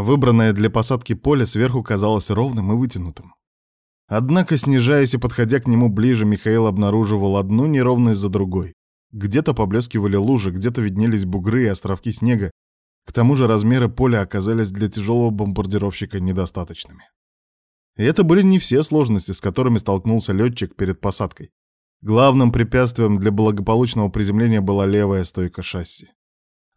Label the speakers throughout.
Speaker 1: Выбранное для посадки поле сверху казалось ровным и вытянутым. Однако, снижаясь и подходя к нему ближе, Михаил обнаруживал одну неровность за другой. Где-то поблескивали лужи, где-то виднелись бугры и островки снега. К тому же размеры поля оказались для тяжелого бомбардировщика недостаточными. И это были не все сложности, с которыми столкнулся летчик перед посадкой. Главным препятствием для благополучного приземления была левая стойка шасси.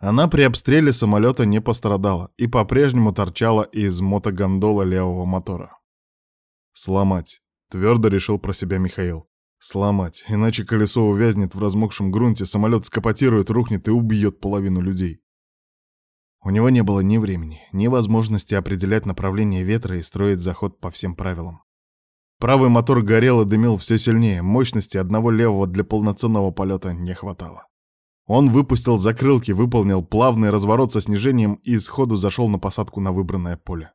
Speaker 1: Она при обстреле самолета не пострадала и по-прежнему торчала из мотогондола левого мотора. «Сломать», — твердо решил про себя Михаил. «Сломать, иначе колесо увязнет в размокшем грунте, самолет скопотирует, рухнет и убьет половину людей». У него не было ни времени, ни возможности определять направление ветра и строить заход по всем правилам. Правый мотор горел и дымил все сильнее, мощности одного левого для полноценного полета не хватало. Он выпустил закрылки, выполнил плавный разворот со снижением и сходу зашел на посадку на выбранное поле.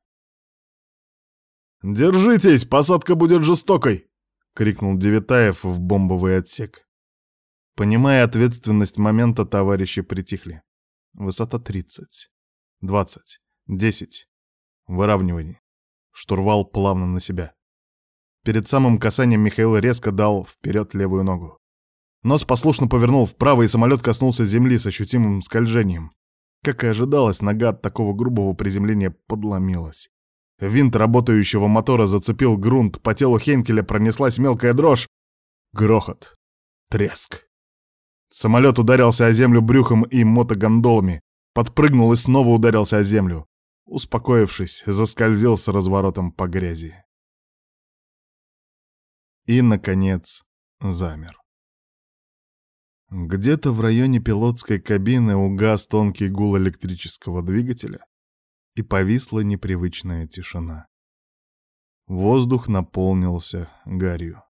Speaker 1: «Держитесь, посадка будет жестокой!» — крикнул Девятаев в бомбовый отсек. Понимая ответственность момента, товарищи притихли. Высота 30. 20, 10. Выравнивание. Штурвал плавно на себя. Перед самым касанием Михаил резко дал вперед левую ногу. Нос послушно повернул вправо, и самолет коснулся земли с ощутимым скольжением. Как и ожидалось, нога от такого грубого приземления подломилась. Винт работающего мотора зацепил грунт, по телу Хейнкеля пронеслась мелкая дрожь. Грохот. Треск. Самолет ударился о землю брюхом и мотогондолами, подпрыгнул и снова ударился о землю. Успокоившись, заскользил с разворотом по грязи. И, наконец, замер. Где-то в районе пилотской кабины угас тонкий гул электрического двигателя, и повисла непривычная тишина. Воздух наполнился гарью.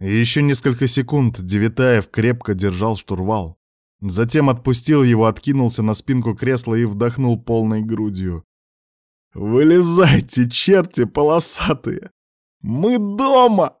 Speaker 1: Еще несколько секунд Девятаев крепко держал штурвал, Затем отпустил его, откинулся на спинку кресла и вдохнул полной грудью. «Вылезайте, черти полосатые! Мы дома!»